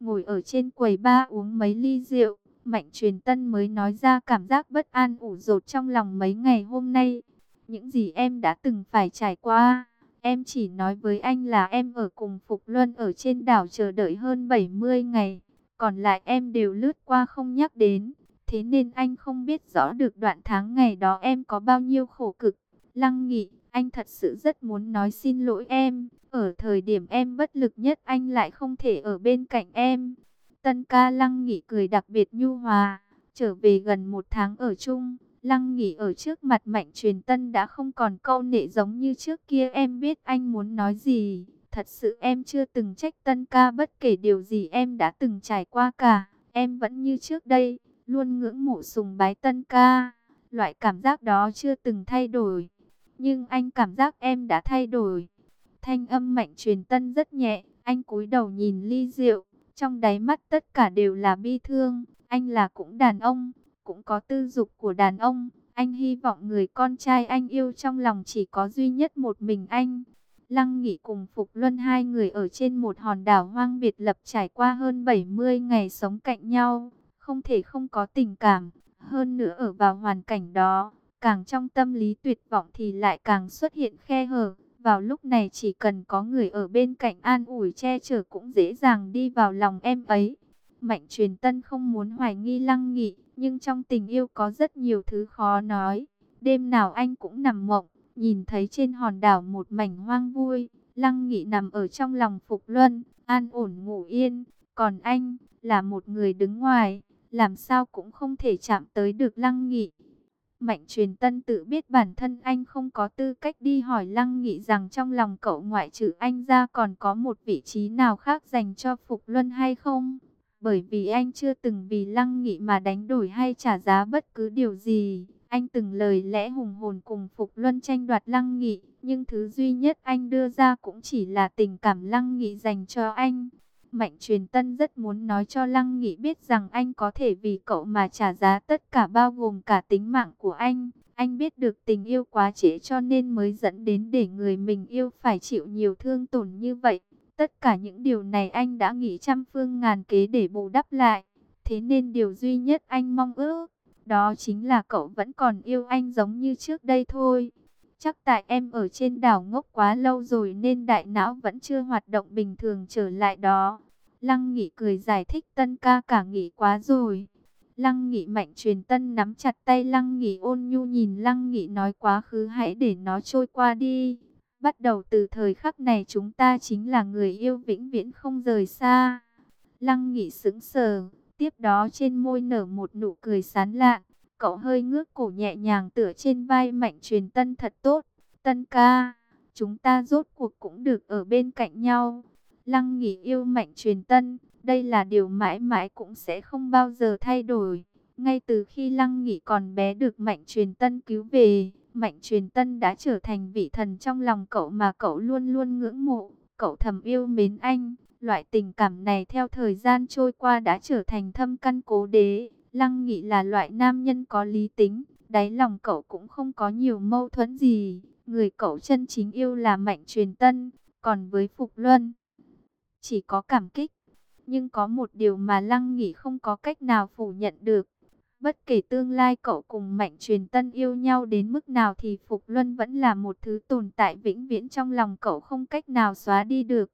ngồi ở trên quầy ba uống mấy ly rượu, Mạnh truyền tân mới nói ra cảm giác bất an ủ rột trong lòng mấy ngày hôm nay. Những gì em đã từng phải trải qua, em chỉ nói với anh là em ở cùng Phục Luân ở trên đảo chờ đợi hơn 70 ngày, còn lại em đều lướt qua không nhắc đến. Thế nên anh không biết rõ được đoạn tháng ngày đó em có bao nhiêu khổ cực. Lăng nghị, anh thật sự rất muốn nói xin lỗi em. Ở thời điểm em bất lực nhất anh lại không thể ở bên cạnh em. Tân ca Lăng nghỉ cười đặc biệt nhu hòa. Trở về gần một tháng ở chung, Lăng nghỉ ở trước mặt Mạnh Truyền Tân đã không còn câu nệ giống như trước kia em biết anh muốn nói gì. Thật sự em chưa từng trách Tân ca bất kể điều gì em đã từng trải qua cả. Em vẫn như trước đây, luôn ngưỡng mộ sùng bái Tân ca. Loại cảm giác đó chưa từng thay đổi. Nhưng anh cảm giác em đã thay đổi. Thanh âm Mạnh Truyền Tân rất nhẹ, anh cúi đầu nhìn ly rượu trong đáy mắt tất cả đều là bi thương. Anh là cũng đàn ông, cũng có tư dục của đàn ông. Anh hy vọng người con trai anh yêu trong lòng chỉ có duy nhất một mình anh. Lăng nghỉ cùng Phục Luân hai người ở trên một hòn đảo hoang biệt lập trải qua hơn 70 ngày sống cạnh nhau. Không thể không có tình cảm. Hơn nữa ở vào hoàn cảnh đó, càng trong tâm lý tuyệt vọng thì lại càng xuất hiện khe hở. Vào lúc này chỉ cần có người ở bên cạnh an ủi che chở cũng dễ dàng đi vào lòng em ấy. Mạnh truyền tân không muốn hoài nghi lăng nghị, nhưng trong tình yêu có rất nhiều thứ khó nói. Đêm nào anh cũng nằm mộng, nhìn thấy trên hòn đảo một mảnh hoang vui. Lăng nghị nằm ở trong lòng Phục Luân, an ổn ngủ yên. Còn anh, là một người đứng ngoài, làm sao cũng không thể chạm tới được lăng nghị. Mạnh truyền tân tự biết bản thân anh không có tư cách đi hỏi Lăng Nghị rằng trong lòng cậu ngoại trừ anh ra còn có một vị trí nào khác dành cho Phục Luân hay không. Bởi vì anh chưa từng vì Lăng Nghị mà đánh đổi hay trả giá bất cứ điều gì. Anh từng lời lẽ hùng hồn cùng Phục Luân tranh đoạt Lăng Nghị. Nhưng thứ duy nhất anh đưa ra cũng chỉ là tình cảm Lăng Nghị dành cho anh. Mạnh truyền tân rất muốn nói cho Lăng Nghị biết rằng anh có thể vì cậu mà trả giá tất cả bao gồm cả tính mạng của anh. Anh biết được tình yêu quá trễ cho nên mới dẫn đến để người mình yêu phải chịu nhiều thương tổn như vậy. Tất cả những điều này anh đã nghĩ trăm phương ngàn kế để bù đắp lại. Thế nên điều duy nhất anh mong ước, đó chính là cậu vẫn còn yêu anh giống như trước đây thôi. Chắc tại em ở trên đảo ngốc quá lâu rồi nên đại não vẫn chưa hoạt động bình thường trở lại đó. Lăng Nghị cười giải thích tân ca cả nghỉ quá rồi. Lăng Nghị mạnh truyền tân nắm chặt tay Lăng Nghị ôn nhu nhìn Lăng Nghị nói quá khứ hãy để nó trôi qua đi. Bắt đầu từ thời khắc này chúng ta chính là người yêu vĩnh viễn không rời xa. Lăng Nghị sững sờ, tiếp đó trên môi nở một nụ cười sán lạ Cậu hơi ngước cổ nhẹ nhàng tựa trên vai mạnh truyền tân thật tốt. Tân ca, chúng ta rốt cuộc cũng được ở bên cạnh nhau. Lăng nghỉ yêu mạnh truyền tân, đây là điều mãi mãi cũng sẽ không bao giờ thay đổi. Ngay từ khi Lăng nghỉ còn bé được mạnh truyền tân cứu về, mạnh truyền tân đã trở thành vị thần trong lòng cậu mà cậu luôn luôn ngưỡng mộ. Cậu thầm yêu mến anh, loại tình cảm này theo thời gian trôi qua đã trở thành thâm căn cố đế. Lăng Nghị là loại nam nhân có lý tính, đáy lòng cậu cũng không có nhiều mâu thuẫn gì. Người cậu chân chính yêu là Mạnh Truyền Tân, còn với Phục Luân, chỉ có cảm kích. Nhưng có một điều mà Lăng Nghị không có cách nào phủ nhận được. Bất kể tương lai cậu cùng Mạnh Truyền Tân yêu nhau đến mức nào thì Phục Luân vẫn là một thứ tồn tại vĩnh viễn trong lòng cậu không cách nào xóa đi được.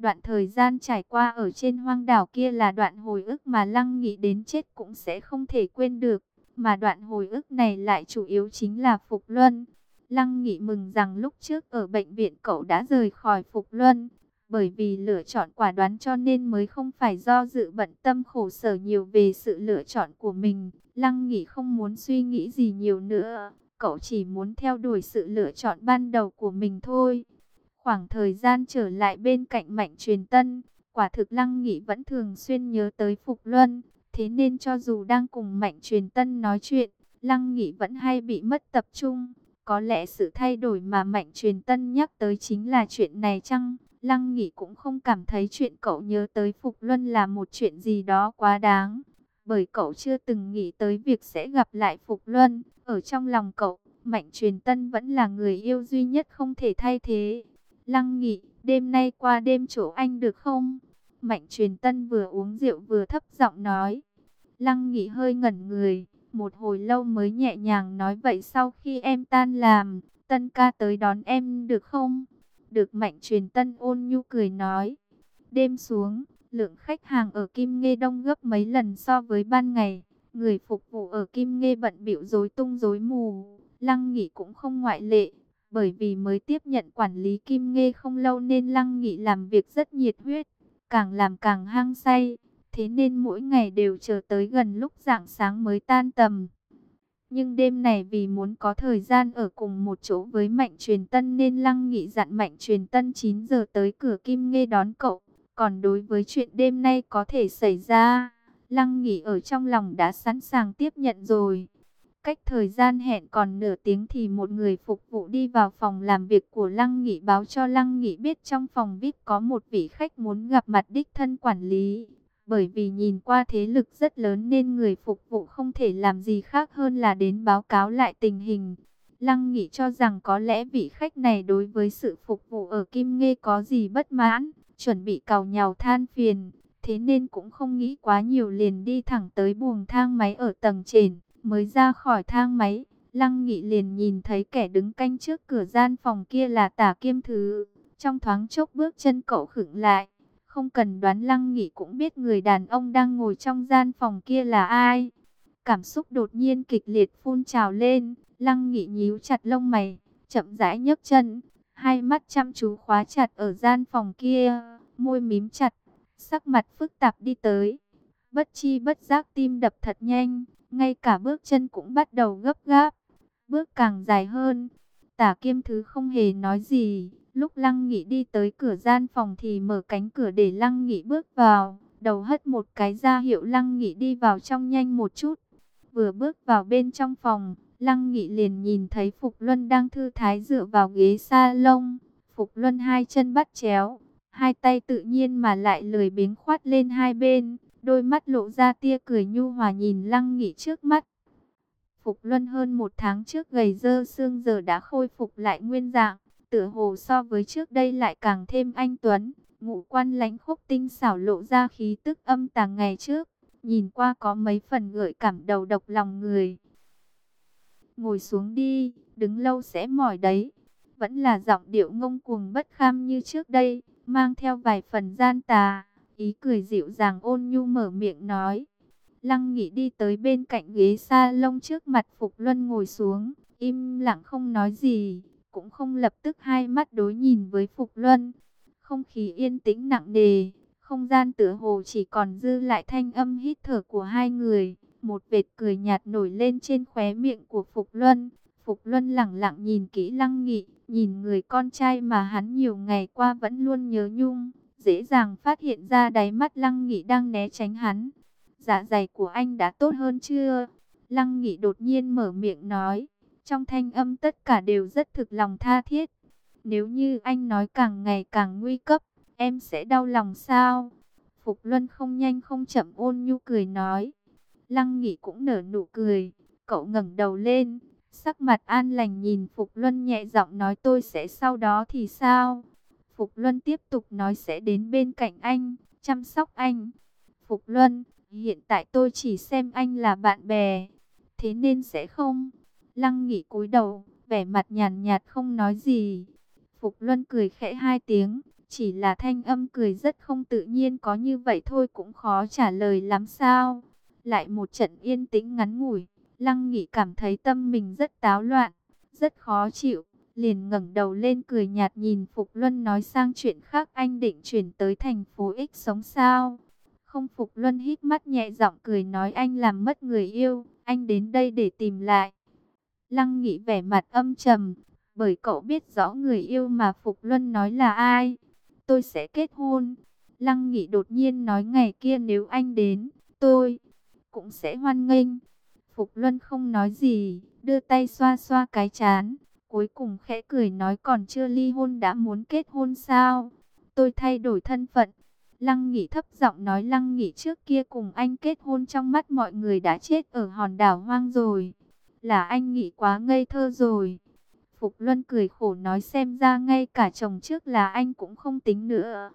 Đoạn thời gian trải qua ở trên hoang đảo kia là đoạn hồi ức mà Lăng nghĩ đến chết cũng sẽ không thể quên được. Mà đoạn hồi ức này lại chủ yếu chính là Phục Luân. Lăng nghĩ mừng rằng lúc trước ở bệnh viện cậu đã rời khỏi Phục Luân. Bởi vì lựa chọn quả đoán cho nên mới không phải do dự bận tâm khổ sở nhiều về sự lựa chọn của mình. Lăng nghĩ không muốn suy nghĩ gì nhiều nữa. Cậu chỉ muốn theo đuổi sự lựa chọn ban đầu của mình thôi. Khoảng thời gian trở lại bên cạnh Mạnh Truyền Tân, quả thực Lăng Nghị vẫn thường xuyên nhớ tới Phục Luân. Thế nên cho dù đang cùng Mạnh Truyền Tân nói chuyện, Lăng Nghị vẫn hay bị mất tập trung. Có lẽ sự thay đổi mà Mạnh Truyền Tân nhắc tới chính là chuyện này chăng? Lăng Nghị cũng không cảm thấy chuyện cậu nhớ tới Phục Luân là một chuyện gì đó quá đáng. Bởi cậu chưa từng nghĩ tới việc sẽ gặp lại Phục Luân. Ở trong lòng cậu, Mạnh Truyền Tân vẫn là người yêu duy nhất không thể thay thế. Lăng Nghị, đêm nay qua đêm chỗ anh được không? Mạnh truyền tân vừa uống rượu vừa thấp giọng nói. Lăng Nghị hơi ngẩn người, một hồi lâu mới nhẹ nhàng nói vậy sau khi em tan làm, tân ca tới đón em được không? Được mạnh truyền tân ôn nhu cười nói. Đêm xuống, lượng khách hàng ở Kim Nghê đông gấp mấy lần so với ban ngày. Người phục vụ ở Kim Nghê bận biểu rối tung rối mù. Lăng Nghị cũng không ngoại lệ. Bởi vì mới tiếp nhận quản lý Kim Nghê không lâu nên Lăng Nghị làm việc rất nhiệt huyết. Càng làm càng hăng say. Thế nên mỗi ngày đều chờ tới gần lúc rạng sáng mới tan tầm. Nhưng đêm này vì muốn có thời gian ở cùng một chỗ với Mạnh Truyền Tân nên Lăng Nghị dặn Mạnh Truyền Tân 9 giờ tới cửa Kim Nghê đón cậu. Còn đối với chuyện đêm nay có thể xảy ra, Lăng Nghị ở trong lòng đã sẵn sàng tiếp nhận rồi. Cách thời gian hẹn còn nửa tiếng thì một người phục vụ đi vào phòng làm việc của Lăng Nghị báo cho Lăng Nghị biết trong phòng VIP có một vị khách muốn gặp mặt đích thân quản lý. Bởi vì nhìn qua thế lực rất lớn nên người phục vụ không thể làm gì khác hơn là đến báo cáo lại tình hình. Lăng Nghị cho rằng có lẽ vị khách này đối với sự phục vụ ở Kim Nghê có gì bất mãn, chuẩn bị cào nhào than phiền. Thế nên cũng không nghĩ quá nhiều liền đi thẳng tới buồng thang máy ở tầng trên, mới ra khỏi thang máy. Lăng Nghị liền nhìn thấy kẻ đứng canh trước cửa gian phòng kia là tả kiêm thứ. Trong thoáng chốc bước chân cậu khựng lại, không cần đoán Lăng Nghị cũng biết người đàn ông đang ngồi trong gian phòng kia là ai. Cảm xúc đột nhiên kịch liệt phun trào lên, Lăng Nghị nhíu chặt lông mày, chậm rãi nhấc chân, hai mắt chăm chú khóa chặt ở gian phòng kia, môi mím chặt, sắc mặt phức tạp đi tới. Bất chi bất giác tim đập thật nhanh, ngay cả bước chân cũng bắt đầu gấp gáp, bước càng dài hơn. Tả kiêm thứ không hề nói gì, Lúc Lăng Nghị đi tới cửa gian phòng thì mở cánh cửa để Lăng Nghị bước vào, đầu hất một cái ra hiệu Lăng Nghị đi vào trong nhanh một chút. Vừa bước vào bên trong phòng, Lăng Nghị liền nhìn thấy Phục Luân đang thư thái dựa vào ghế sa lông, Phục Luân hai chân bắt chéo, hai tay tự nhiên mà lại lười biếng khoát lên hai bên, đôi mắt lộ ra tia cười nhu hòa nhìn Lăng Nghị trước mắt. Phục Luân hơn một tháng trước gầy dơ xương giờ đã khôi phục lại nguyên dạng tựa hồ so với trước đây lại càng thêm anh tuấn, ngũ quan lãnh khốc tinh xảo lộ ra khí tức âm tàng ngày trước, nhìn qua có mấy phần gợi cảm đầu độc lòng người. Ngồi xuống đi, đứng lâu sẽ mỏi đấy. Vẫn là giọng điệu ngông cuồng bất kham như trước đây, mang theo vài phần gian tà, ý cười dịu dàng ôn nhu mở miệng nói. Lăng Nghị đi tới bên cạnh ghế sa lông trước mặt Phục Luân ngồi xuống, im lặng không nói gì cũng không lập tức hai mắt đối nhìn với Phục Luân. Không khí yên tĩnh nặng nề, không gian tựa hồ chỉ còn dư lại thanh âm hít thở của hai người. Một vệt cười nhạt nổi lên trên khóe miệng của Phục Luân. Phục Luân lặng lặng nhìn kỹ Lăng Nghị, nhìn người con trai mà hắn nhiều ngày qua vẫn luôn nhớ nhung, dễ dàng phát hiện ra đáy mắt Lăng Nghị đang né tránh hắn. Dạ dày của anh đã tốt hơn chưa? Lăng Nghị đột nhiên mở miệng nói. Trong thanh âm tất cả đều rất thực lòng tha thiết. Nếu như anh nói càng ngày càng nguy cấp, em sẽ đau lòng sao? Phục Luân không nhanh không chậm ôn nhu cười nói. Lăng Nghị cũng nở nụ cười. Cậu ngẩng đầu lên, sắc mặt an lành nhìn Phục Luân nhẹ giọng nói tôi sẽ sau đó thì sao? Phục Luân tiếp tục nói sẽ đến bên cạnh anh, chăm sóc anh. Phục Luân, hiện tại tôi chỉ xem anh là bạn bè, thế nên sẽ không. Lăng Nghị cúi đầu, vẻ mặt nhàn nhạt không nói gì. Phục Luân cười khẽ hai tiếng, chỉ là thanh âm cười rất không tự nhiên có như vậy thôi cũng khó trả lời lắm sao. Lại một trận yên tĩnh ngắn ngủi, Lăng Nghị cảm thấy tâm mình rất táo loạn, rất khó chịu. Liền ngẩng đầu lên cười nhạt nhìn Phục Luân nói sang chuyện khác anh định chuyển tới thành phố X sống sao. Không Phục Luân hít mắt nhẹ giọng cười nói anh làm mất người yêu, anh đến đây để tìm lại. Lăng Nghị vẻ mặt âm trầm, bởi cậu biết rõ người yêu mà Phục Luân nói là ai. Tôi sẽ kết hôn. Lăng Nghị đột nhiên nói ngày kia nếu anh đến, tôi cũng sẽ hoan nghênh. Phục Luân không nói gì, đưa tay xoa xoa cái chán. Cuối cùng khẽ cười nói còn chưa ly hôn đã muốn kết hôn sao? Tôi thay đổi thân phận. Lăng Nghị thấp giọng nói Lăng Nghị trước kia cùng anh kết hôn trong mắt mọi người đã chết ở hòn đảo hoang rồi. Là anh nghĩ quá ngây thơ rồi. Phục Luân cười khổ nói xem ra ngay cả chồng trước là anh cũng không tính nữa.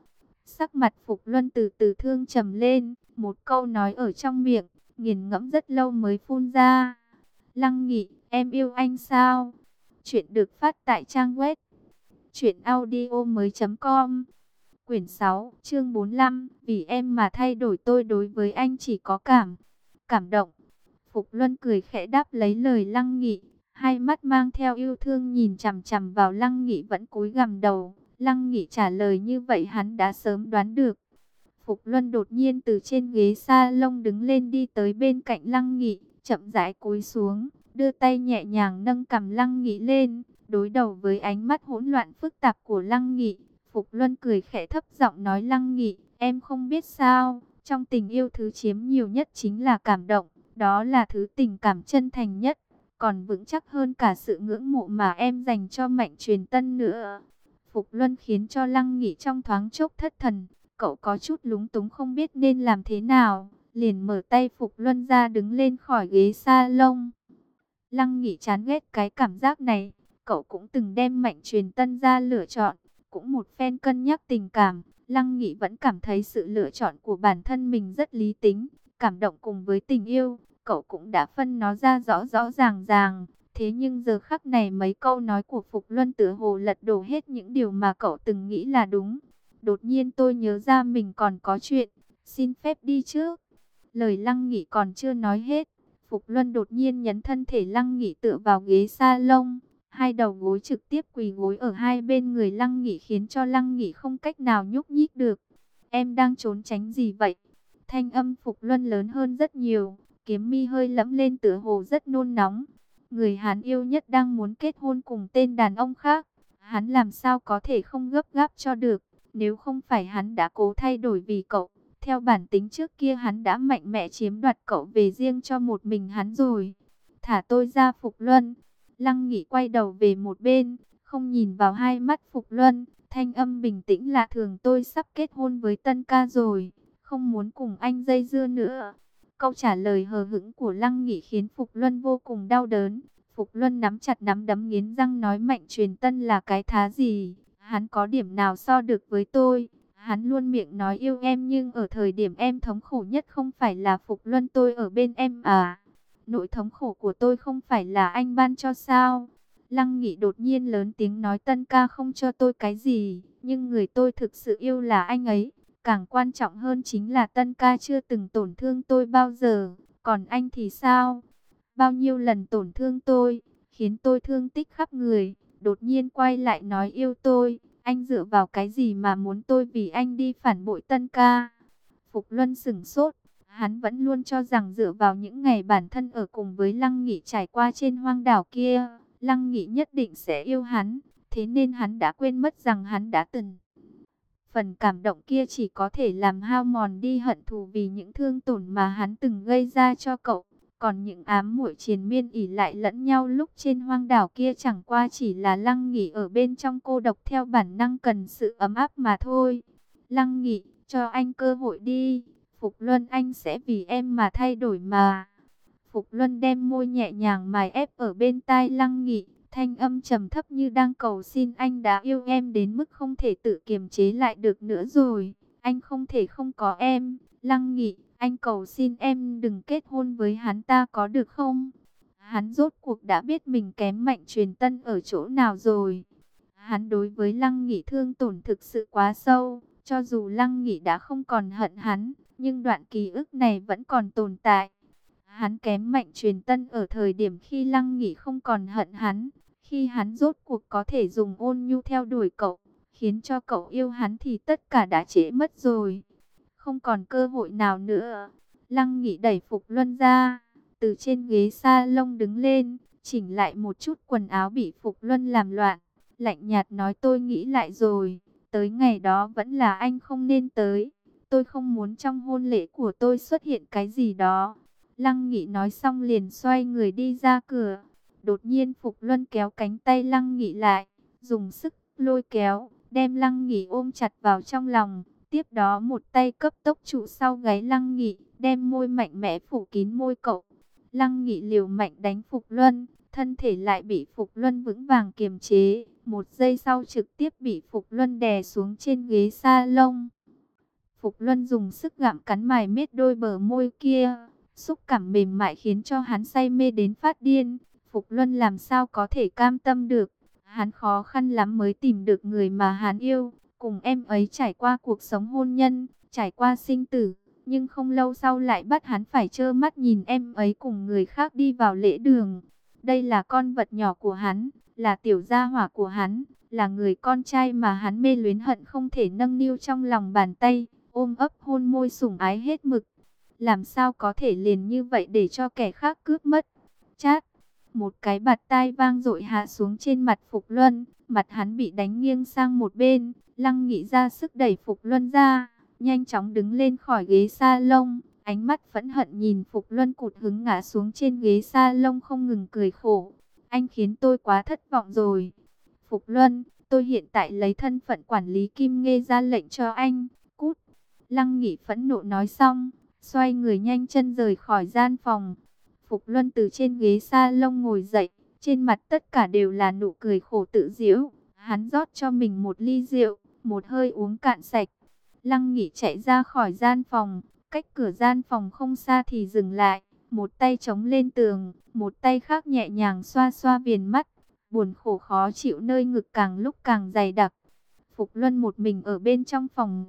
Sắc mặt Phục Luân từ từ thương trầm lên, một câu nói ở trong miệng, nghiền ngẫm rất lâu mới phun ra. Lăng Nghị, em yêu anh sao? Chuyện được phát tại trang web truyệnaudiomoi.com. Quyển 6, chương 45, vì em mà thay đổi tôi đối với anh chỉ có cảm cảm động. Phục Luân cười khẽ đáp lấy lời Lăng Nghị, hai mắt mang theo yêu thương nhìn chằm chằm vào Lăng Nghị vẫn cúi gằm đầu. Lăng Nghị trả lời như vậy hắn đã sớm đoán được. Phục Luân đột nhiên từ trên ghế sa lông đứng lên đi tới bên cạnh Lăng Nghị, chậm rãi cúi xuống, đưa tay nhẹ nhàng nâng cầm Lăng Nghị lên, đối đầu với ánh mắt hỗn loạn phức tạp của Lăng Nghị. Phục Luân cười khẽ thấp giọng nói Lăng Nghị, em không biết sao, trong tình yêu thứ chiếm nhiều nhất chính là cảm động, đó là thứ tình cảm chân thành nhất, còn vững chắc hơn cả sự ngưỡng mộ mà em dành cho mạnh truyền tân nữa. Phục Luân khiến cho Lăng Nghị trong thoáng chốc thất thần, cậu có chút lúng túng không biết nên làm thế nào, liền mở tay Phục Luân ra đứng lên khỏi ghế sa lông. Lăng Nghị chán ghét cái cảm giác này, cậu cũng từng đem mạnh truyền tân ra lựa chọn, cũng một phen cân nhắc tình cảm, Lăng Nghị vẫn cảm thấy sự lựa chọn của bản thân mình rất lý tính, cảm động cùng với tình yêu, cậu cũng đã phân nó ra rõ rõ ràng ràng. Thế nhưng giờ khắc này mấy câu nói của Phục Luân tử hồ lật đổ hết những điều mà cậu từng nghĩ là đúng. Đột nhiên tôi nhớ ra mình còn có chuyện, xin phép đi trước. Lời Lăng Nghị còn chưa nói hết, Phục Luân đột nhiên nhấn thân thể Lăng Nghị tựa vào ghế sa lông. Hai đầu gối trực tiếp quỳ gối ở hai bên người Lăng Nghị khiến cho Lăng Nghị không cách nào nhúc nhích được. Em đang trốn tránh gì vậy? Thanh âm Phục Luân lớn hơn rất nhiều, kiếm mi hơi lẫm lên tựa hồ rất nôn nóng. Người Hán yêu nhất đang muốn kết hôn cùng tên đàn ông khác. Hắn làm sao có thể không gấp gáp cho được. Nếu không phải hắn đã cố thay đổi vì cậu. Theo bản tính trước kia hắn đã mạnh mẽ chiếm đoạt cậu về riêng cho một mình hắn rồi. Thả tôi ra Phục Luân. Lăng Nghị quay đầu về một bên. Không nhìn vào hai mắt Phục Luân. Thanh âm bình tĩnh lạ thường, tôi sắp kết hôn với Tân ca rồi. Không muốn cùng anh dây dưa nữa. Câu trả lời hờ hững của Lăng Nghị khiến Phục Luân vô cùng đau đớn. Phục Luân nắm chặt nắm đấm nghiến răng nói mạnh truyền tân là cái thá gì. Hắn có điểm nào so được với tôi. Hắn luôn miệng nói yêu em nhưng ở thời điểm em thống khổ nhất không phải là Phục Luân tôi ở bên em à. Nỗi thống khổ của tôi không phải là anh ban cho sao. Lăng Nghị đột nhiên lớn tiếng nói tân ca không cho tôi cái gì. Nhưng người tôi thực sự yêu là anh ấy. Càng quan trọng hơn chính là Tân ca chưa từng tổn thương tôi bao giờ. Còn anh thì sao? Bao nhiêu lần tổn thương tôi, khiến tôi thương tích khắp người. Đột nhiên quay lại nói yêu tôi. Anh dựa vào cái gì mà muốn tôi vì anh đi phản bội Tân ca? Phục Luân sửng sốt. Hắn vẫn luôn cho rằng dựa vào những ngày bản thân ở cùng với Lăng Nghị trải qua trên hoang đảo kia, Lăng Nghị nhất định sẽ yêu hắn. Thế nên hắn đã quên mất rằng hắn đã từng Phần cảm động kia chỉ có thể làm hao mòn đi hận thù vì những thương tổn mà hắn từng gây ra cho cậu. Còn những ám muội triền miên ỉ lại lẫn nhau lúc trên hoang đảo kia chẳng qua chỉ là lăng nghỉ ở bên trong cô độc theo bản năng cần sự ấm áp mà thôi. Lăng nghỉ, cho anh cơ hội đi. Phục Luân anh sẽ vì em mà thay đổi mà. Phục Luân đem môi nhẹ nhàng mài ép ở bên tai lăng nghỉ. Thanh âm trầm thấp như đang cầu xin anh đã yêu em đến mức không thể tự kiềm chế lại được nữa rồi. Anh không thể không có em. Lăng nghị, anh cầu xin em đừng kết hôn với hắn ta có được không? Hắn rốt cuộc đã biết mình kém mạnh truyền tân ở chỗ nào rồi. Hắn đối với Lăng Nghị thương tổn thực sự quá sâu. Cho dù Lăng Nghị đã không còn hận hắn, nhưng đoạn ký ức này vẫn còn tồn tại. Hắn kém mạnh truyền tân ở thời điểm khi Lăng Nghị không còn hận hắn, khi hắn rốt cuộc có thể dùng ôn nhu theo đuổi cậu, khiến cho cậu yêu hắn thì tất cả đã trễ mất rồi. Không còn cơ hội nào nữa. Lăng Nghị đẩy Phục Luân ra, từ trên ghế sa lông đứng lên, chỉnh lại một chút quần áo bị Phục Luân làm loạn. Lạnh nhạt nói tôi nghĩ lại rồi, tới ngày đó vẫn là anh không nên tới. Tôi không muốn trong hôn lễ của tôi xuất hiện cái gì đó. Lăng Nghị nói xong liền xoay người đi ra cửa. Đột nhiên Phục Luân kéo cánh tay Lăng Nghị lại, dùng sức lôi kéo, đem Lăng Nghị ôm chặt vào trong lòng. Tiếp đó một tay cấp tốc trụ sau gáy Lăng Nghị, đem môi mạnh mẽ phủ kín môi cậu. Lăng Nghị liều mạnh đánh Phục Luân, thân thể lại bị Phục Luân vững vàng kiềm chế. Một giây sau trực tiếp bị Phục Luân đè xuống trên ghế sa lông. Phục Luân dùng sức gặm cắn mài mết đôi bờ môi kia. Xúc cảm mềm mại khiến cho hắn say mê đến phát điên. Phục Luân làm sao có thể cam tâm được. Hắn khó khăn lắm mới tìm được người mà hắn yêu. Cùng em ấy trải qua cuộc sống hôn nhân, trải qua sinh tử. Nhưng không lâu sau lại bắt hắn phải trơ mắt nhìn em ấy cùng người khác đi vào lễ đường. Đây là con vật nhỏ của hắn, là tiểu gia hỏa của hắn, là người con trai mà hắn mê luyến hận không thể nâng niu trong lòng bàn tay, ôm ấp hôn môi sủng ái hết mực. Làm sao có thể liền như vậy để cho kẻ khác cướp mất? Chát! Một cái bạt tai vang dội hạ xuống trên mặt Phục Luân, mặt hắn bị đánh nghiêng sang một bên, lăng nghị ra sức đẩy Phục Luân ra, nhanh chóng đứng lên khỏi ghế sa lông, ánh mắt phẫn hận nhìn Phục Luân cụt hứng ngã xuống trên ghế sa lông không ngừng cười khổ. Anh khiến tôi quá thất vọng rồi. Phục Luân, tôi hiện tại lấy thân phận quản lý Kim Nghê ra lệnh cho anh, cút. Lăng Nghị phẫn nộ nói xong, xoay người nhanh chân rời khỏi gian phòng. Phục Luân từ trên ghế sa lông ngồi dậy, trên mặt tất cả đều là nụ cười khổ tự giễu. Hắn rót cho mình một ly rượu, một hơi uống cạn sạch. Lăng nghỉ chạy ra khỏi gian phòng, cách cửa gian phòng không xa thì dừng lại, một tay chống lên tường, một tay khác nhẹ nhàng xoa xoa viền mắt, buồn khổ khó chịu nơi ngực càng lúc càng dày đặc. Phục Luân một mình ở bên trong phòng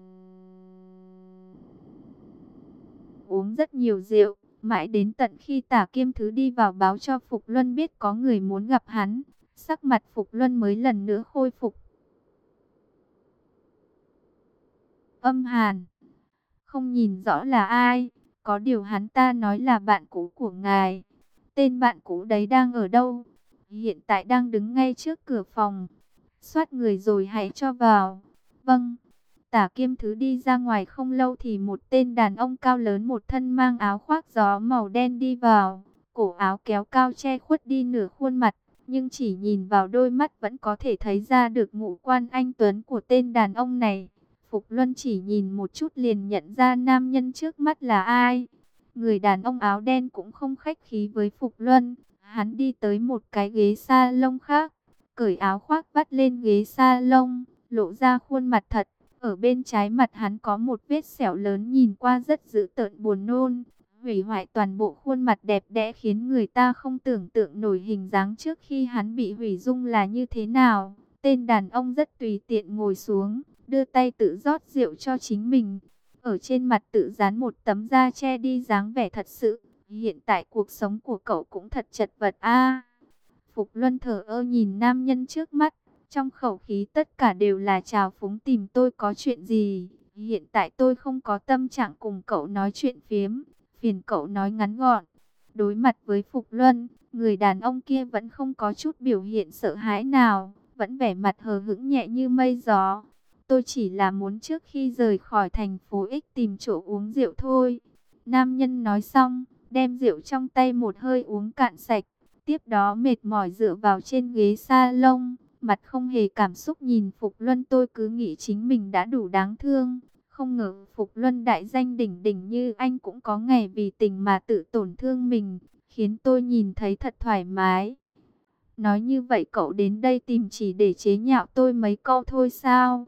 uống rất nhiều rượu, mãi đến tận khi Tả Kiêm Thứ đi vào báo cho Phục Luân biết có người muốn gặp hắn, sắc mặt Phục Luân mới lần nữa khôi phục. Âm Hàn không nhìn rõ là ai, có điều hắn ta nói là bạn cũ của ngài. Tên bạn cũ đấy đang ở đâu? Hiện tại đang đứng ngay trước cửa phòng. Xoát người rồi hãy cho vào. Vâng. Tả kiêm thứ đi ra ngoài không lâu thì một tên đàn ông cao lớn một thân mang áo khoác gió màu đen đi vào. Cổ áo kéo cao che khuất đi nửa khuôn mặt. Nhưng chỉ nhìn vào đôi mắt vẫn có thể thấy ra được ngũ quan anh Tuấn của tên đàn ông này. Phục Luân chỉ nhìn một chút liền nhận ra nam nhân trước mắt là ai. Người đàn ông áo đen cũng không khách khí với Phục Luân. Hắn đi tới một cái ghế sa lông khác, cởi áo khoác vắt lên ghế sa lông, lộ ra khuôn mặt thật. Ở bên trái mặt hắn có một vết sẹo lớn nhìn qua rất dữ tợn buồn nôn. Hủy hoại toàn bộ khuôn mặt đẹp đẽ khiến người ta không tưởng tượng nổi hình dáng trước khi hắn bị hủy dung là như thế nào. Tên đàn ông rất tùy tiện ngồi xuống, đưa tay tự rót rượu cho chính mình. Ở trên mặt tự dán một tấm da che đi dáng vẻ thật sự. Hiện tại cuộc sống của cậu cũng thật chật vật a. Phục Luân thở ơ nhìn nam nhân trước mắt, trong khẩu khí tất cả đều là chào phúng tìm tôi có chuyện gì. Hiện tại tôi không có tâm trạng cùng cậu nói chuyện phiếm, phiền cậu nói ngắn gọn. Đối mặt với Phục Luân, người đàn ông kia vẫn không có chút biểu hiện sợ hãi nào, vẫn vẻ mặt hờ hững nhẹ như mây gió. Tôi chỉ là muốn trước khi rời khỏi thành phố X tìm chỗ uống rượu thôi. Nam nhân nói xong, đem rượu trong tay một hơi uống cạn sạch. Tiếp đó mệt mỏi dựa vào trên ghế sa lông, mặt không hề cảm xúc nhìn Phục Luân tôi cứ nghĩ chính mình đã đủ đáng thương. Không ngờ Phục Luân đại danh đỉnh đỉnh như anh cũng có ngày vì tình mà tự tổn thương mình, khiến tôi nhìn thấy thật thoải mái. Nói như vậy cậu đến đây tìm chỉ để chế nhạo tôi mấy câu thôi sao?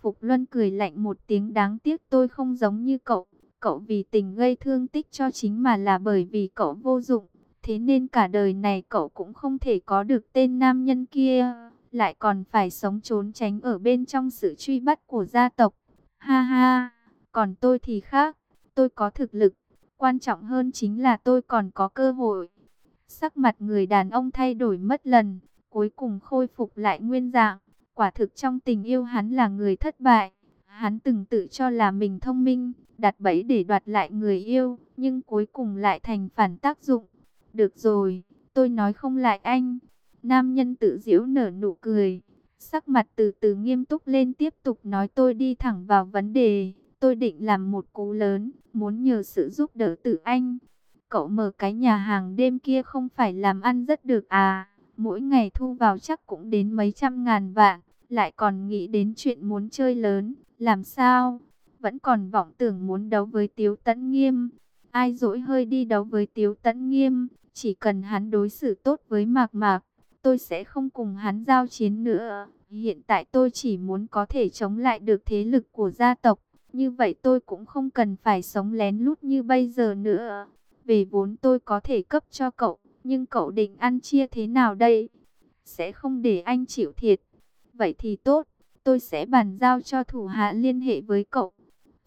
Phục Luân cười lạnh một tiếng đáng tiếc tôi không giống như cậu. Cậu vì tình gây thương tích cho chính mà là bởi vì cậu vô dụng. Thế nên cả đời này cậu cũng không thể có được tên nam nhân kia. Lại còn phải sống trốn tránh ở bên trong sự truy bắt của gia tộc. Ha ha, còn tôi thì khác. Tôi có thực lực. Quan trọng hơn chính là tôi còn có cơ hội. Sắc mặt người đàn ông thay đổi mất lần. Cuối cùng khôi phục lại nguyên dạng. Quả thực trong tình yêu hắn là người thất bại. Hắn từng tự cho là mình thông minh, đặt bẫy để đoạt lại người yêu, nhưng cuối cùng lại thành phản tác dụng. Được rồi, tôi nói không lại anh. Nam nhân tự giễu nở nụ cười, sắc mặt từ từ nghiêm túc lên tiếp tục nói tôi đi thẳng vào vấn đề. Tôi định làm một cú lớn, muốn nhờ sự giúp đỡ từ anh. Cậu mở cái nhà hàng đêm kia không phải làm ăn rất được à, mỗi ngày thu vào chắc cũng đến mấy trăm ngàn vạn lại còn nghĩ đến chuyện muốn chơi lớn, làm sao? Vẫn còn vọng tưởng muốn đấu với Tiếu Tấn Nghiêm. Ai dỗi hơi đi đấu với Tiếu Tấn Nghiêm, chỉ cần hắn đối xử tốt với Mạc Mạc, tôi sẽ không cùng hắn giao chiến nữa. Hiện tại tôi chỉ muốn có thể chống lại được thế lực của gia tộc, Như vậy tôi cũng không cần phải sống lén lút như bây giờ nữa. Về vốn tôi có thể cấp cho cậu, nhưng cậu định ăn chia thế nào đây? Sẽ không để anh chịu thiệt. Vậy thì tốt, tôi sẽ bàn giao cho thủ hạ liên hệ với cậu.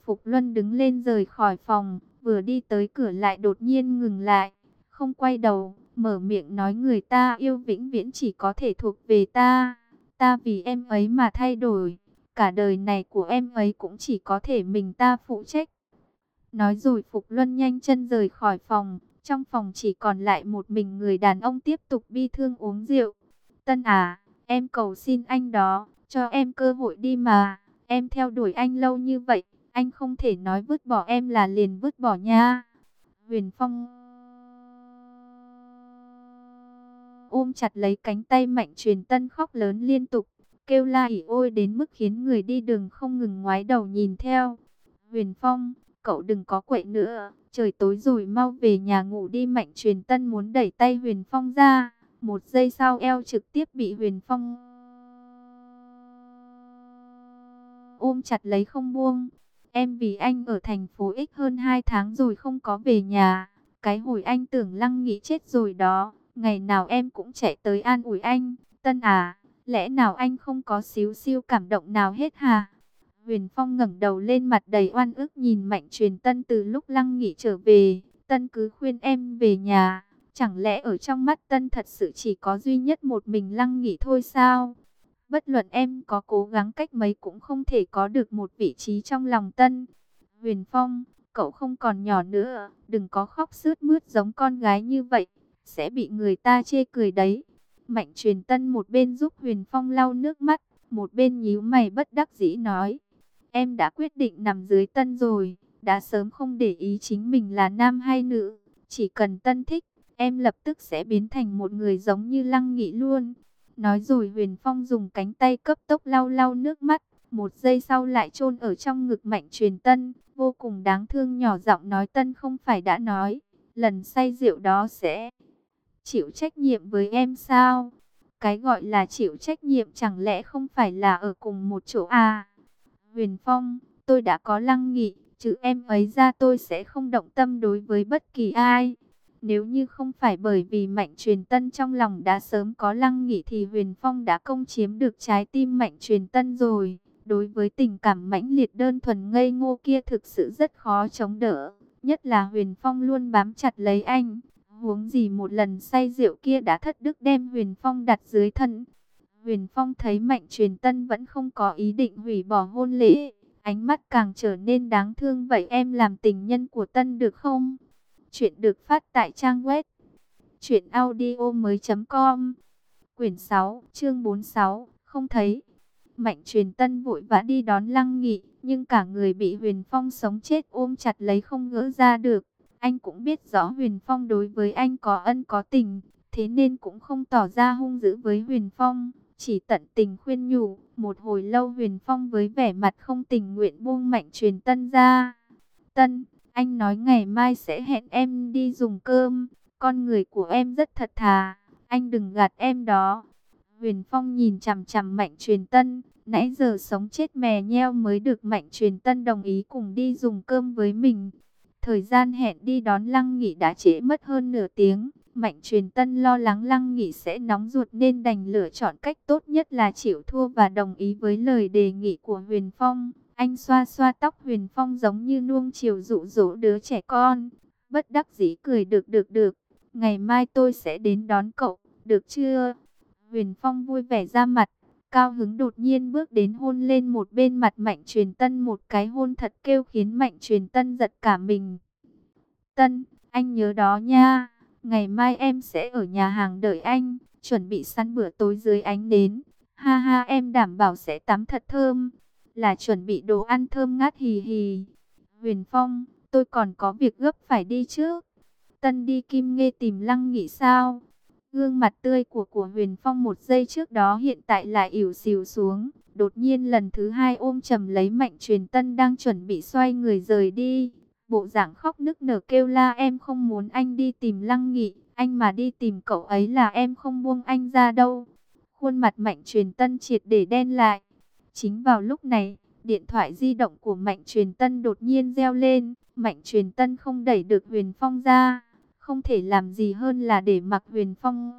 Phục Luân đứng lên rời khỏi phòng, vừa đi tới cửa lại đột nhiên ngừng lại, không quay đầu, mở miệng nói người ta yêu vĩnh viễn chỉ có thể thuộc về ta. Ta vì em ấy mà thay đổi, cả đời này của em ấy cũng chỉ có thể mình ta phụ trách. Nói rồi Phục Luân nhanh chân rời khỏi phòng, trong phòng chỉ còn lại một mình người đàn ông tiếp tục bi thương uống rượu. Tân à, em cầu xin anh đó, cho em cơ hội đi mà, em theo đuổi anh lâu như vậy, anh không thể nói vứt bỏ em là liền vứt bỏ nha. Huyền Phong ôm chặt lấy cánh tay mạnh truyền tân khóc lớn liên tục, kêu la ỉ ôi đến mức khiến người đi đường không ngừng ngoái đầu nhìn theo. Huyền Phong, cậu đừng có quậy nữa, trời tối rồi mau về nhà ngủ đi mạnh truyền tân muốn đẩy tay Huyền Phong ra, một giây sau eo trực tiếp bị Huyền Phong ôm chặt lấy không buông. Em vì anh ở thành phố X hơn 2 tháng rồi không có về nhà, cái hồi anh tưởng lăng nghĩ chết rồi đó, ngày nào em cũng chạy tới an ủi anh, Tân à, lẽ nào anh không có xíu siêu cảm động nào hết hả? Huyền Phong ngẩng đầu lên mặt đầy oan ức nhìn Mạnh Truyền Tân từ lúc Lăng Nghị trở về, Tân cứ khuyên em về nhà, chẳng lẽ ở trong mắt Tân thật sự chỉ có duy nhất một mình Lăng Nghị thôi sao? Bất luận em có cố gắng cách mấy cũng không thể có được một vị trí trong lòng Tân. Huyền Phong, cậu không còn nhỏ nữa, đừng có khóc sướt mướt giống con gái như vậy, sẽ bị người ta chê cười đấy. Mạnh Truyền Tân một bên giúp Huyền Phong lau nước mắt, một bên nhíu mày bất đắc dĩ nói. Em đã quyết định nằm dưới tân rồi, đã sớm không để ý chính mình là nam hay nữ. Chỉ cần tân thích, em lập tức sẽ biến thành một người giống như lăng nghị luôn. Nói rồi Huyền Phong dùng cánh tay cấp tốc lau lau nước mắt. Một giây sau lại chôn ở trong ngực mạnh truyền tân. Vô cùng đáng thương nhỏ giọng nói tân không phải đã nói. Lần say rượu đó sẽ chịu trách nhiệm với em sao? Cái gọi là chịu trách nhiệm chẳng lẽ không phải là ở cùng một chỗ à? Huyền Phong, tôi đã có lăng nghị, chứ em ấy ra tôi sẽ không động tâm đối với bất kỳ ai. Nếu như không phải bởi vì mạnh truyền tân trong lòng đã sớm có lăng nghỉ thì Huyền Phong đã công chiếm được trái tim mạnh truyền tân rồi. Đối với tình cảm mãnh liệt đơn thuần ngây ngô kia thực sự rất khó chống đỡ. Nhất là Huyền Phong luôn bám chặt lấy anh. Huống gì một lần say rượu kia đã thất đức đem Huyền Phong đặt dưới thân. Huyền Phong thấy Mạnh Truyền Tân vẫn không có ý định hủy bỏ hôn lễ, ánh mắt càng trở nên đáng thương vậy em làm tình nhân của Tân được không? Chuyện được phát tại trang web truyệnaudiomoi.com. Quyển 6, chương 46, không thấy. Mạnh Truyền Tân vội vã đi đón Lăng Nghị, nhưng cả người bị Huyền Phong sống chết ôm chặt lấy không ngỡ ra được. Anh cũng biết rõ Huyền Phong đối với anh có ân có tình, thế nên cũng không tỏ ra hung dữ với Huyền Phong chỉ tận tình khuyên nhủ, một hồi lâu Huyền Phong với vẻ mặt không tình nguyện buông mạnh truyền tân ra. Tân, anh nói ngày mai sẽ hẹn em đi dùng cơm, con người của em rất thật thà, anh đừng gạt em đó. Huyền Phong nhìn chằm chằm mạnh truyền tân, nãy giờ sống chết mè nheo mới được mạnh truyền tân đồng ý cùng đi dùng cơm với mình. Thời gian hẹn đi đón Lăng Nghị đã trễ mất hơn nửa tiếng. Mạnh truyền tân lo lắng lăng Nghị sẽ nóng ruột nên đành lựa chọn cách tốt nhất là chịu thua và đồng ý với lời đề nghị của Huyền Phong. Anh xoa xoa tóc Huyền Phong giống như nuông chiều dụ dỗ đứa trẻ con. Bất đắc dĩ cười được được được. Ngày mai tôi sẽ đến đón cậu, được chưa? Huyền Phong vui vẻ ra mặt. Cao hứng đột nhiên bước đến hôn lên một bên mặt Mạnh Truyền Tân một cái hôn thật kêu khiến Mạnh Truyền Tân giật cả mình. Tân, anh nhớ đó nha. Ngày mai em sẽ ở nhà hàng đợi anh, chuẩn bị săn bữa tối dưới ánh nến. Ha ha em đảm bảo sẽ tắm thật thơm. Là chuẩn bị đồ ăn thơm ngát hì hì. Huyền Phong, tôi còn có việc gấp phải đi trước. Tân đi kim nghe tìm lăng Nghị sao. Gương mặt tươi của của Huyền Phong một giây trước đó hiện tại lại ỉu xìu xuống. Đột nhiên lần thứ hai ôm chầm lấy mạnh truyền tân đang chuẩn bị xoay người rời đi. Bộ dạng khóc nức nở kêu la em không muốn anh đi tìm lăng nghị, anh mà đi tìm cậu ấy là em không buông anh ra đâu. Khuôn mặt mạnh truyền tân triệt để đen lại. Chính vào lúc này, Điện thoại di động của Mạnh Truyền Tân đột nhiên reo lên, Mạnh Truyền Tân không đẩy được Huyền Phong ra, không thể làm gì hơn là để mặc Huyền Phong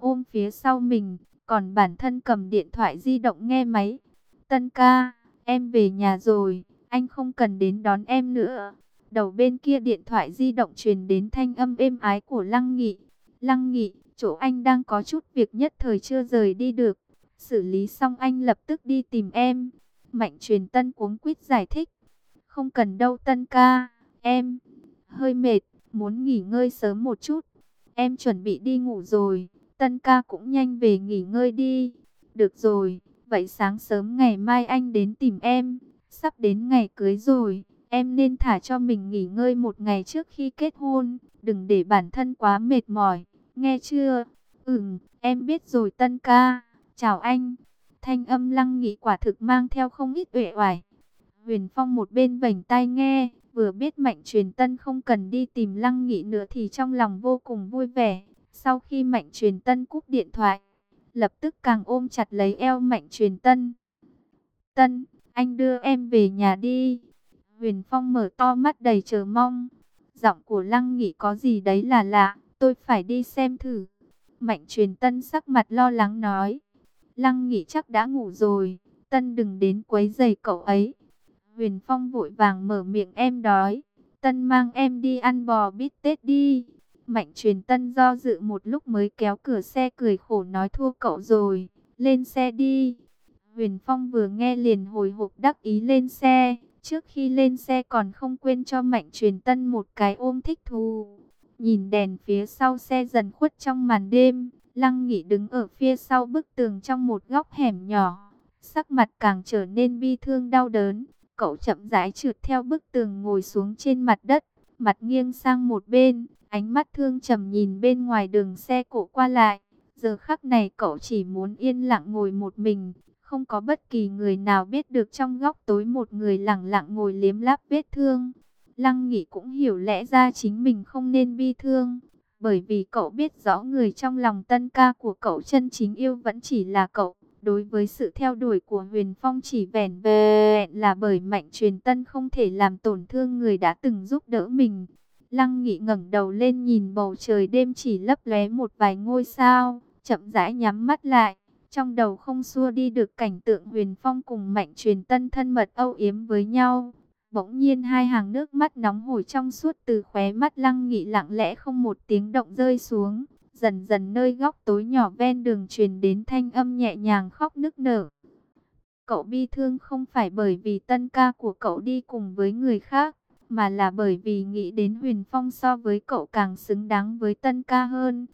ôm phía sau mình, còn bản thân cầm điện thoại di động nghe máy. Tân ca, em về nhà rồi, anh không cần đến đón em nữa. Đầu bên kia điện thoại di động truyền đến thanh âm êm ái của Lăng Nghị. Lăng Nghị, chỗ anh đang có chút việc nhất thời chưa rời đi được. Xử lý xong anh lập tức đi tìm em. Mạnh truyền tân cuống quýt giải thích. Không cần đâu tân ca, em hơi mệt, muốn nghỉ ngơi sớm một chút. Em chuẩn bị đi ngủ rồi, tân ca cũng nhanh về nghỉ ngơi đi. Được rồi, vậy sáng sớm ngày mai anh đến tìm em. Sắp đến ngày cưới rồi, em nên thả cho mình nghỉ ngơi một ngày trước khi kết hôn. Đừng để bản thân quá mệt mỏi, nghe chưa? Ừm, em biết rồi tân ca. Chào anh. Thanh âm lăng nghị quả thực mang theo không ít uể oải. Huyền Phong một bên vành tai nghe, vừa biết Mạnh Truyền Tân không cần đi tìm Lăng Nghị nữa thì trong lòng vô cùng vui vẻ. Sau khi Mạnh Truyền Tân cúp điện thoại, lập tức càng ôm chặt lấy eo Mạnh Truyền Tân. Tân, anh đưa em về nhà đi. Huyền Phong mở to mắt đầy chờ mong. Giọng của Lăng Nghị có gì đấy là lạ, tôi phải đi xem thử. Mạnh Truyền Tân sắc mặt lo lắng nói. Lăng nghỉ chắc đã ngủ rồi, Tân đừng đến quấy giày cậu ấy. Huyền Phong vội vàng mở miệng em đói. Tân mang em đi ăn bò bít tết đi. Mạnh truyền tân do dự một lúc mới kéo cửa xe cười khổ nói thua cậu rồi. Lên xe đi. Huyền Phong vừa nghe liền hồi hộp đắc ý lên xe. Trước khi lên xe còn không quên cho Mạnh truyền tân một cái ôm thích thú. Nhìn đèn phía sau xe dần khuất trong màn đêm. Lăng Nghị đứng ở phía sau bức tường trong một góc hẻm nhỏ. Sắc mặt càng trở nên bi thương đau đớn. Cậu chậm rãi trượt theo bức tường ngồi xuống trên mặt đất, mặt nghiêng sang một bên, ánh mắt thương trầm nhìn bên ngoài đường xe cộ qua lại. Giờ khắc này cậu chỉ muốn yên lặng ngồi một mình, không có bất kỳ người nào biết được trong góc tối một người lặng lặng ngồi liếm láp vết thương. Lăng Nghị cũng hiểu lẽ ra chính mình không nên bi thương, bởi vì cậu biết rõ người trong lòng tân ca của cậu chân chính yêu vẫn chỉ là cậu. Đối với sự theo đuổi của Huyền Phong chỉ vẻn vẹn là bởi mạnh truyền tân không thể làm tổn thương người đã từng giúp đỡ mình. Lăng Nghị ngẩng đầu lên nhìn bầu trời đêm chỉ lấp lóe một vài ngôi sao, chậm rãi nhắm mắt lại. Trong đầu không xua đi được cảnh tượng Huyền Phong cùng Mạnh Truyền Tân thân mật âu yếm với nhau. Bỗng nhiên hai hàng nước mắt nóng hổi trong suốt từ khóe mắt Lăng Nghị lặng lẽ không một tiếng động rơi xuống. Dần dần nơi góc tối nhỏ ven đường truyền đến thanh âm nhẹ nhàng khóc nức nở. Cậu bi thương không phải bởi vì tân ca của cậu đi cùng với người khác, mà là bởi vì nghĩ đến Huyền Phong so với cậu càng xứng đáng với tân ca hơn.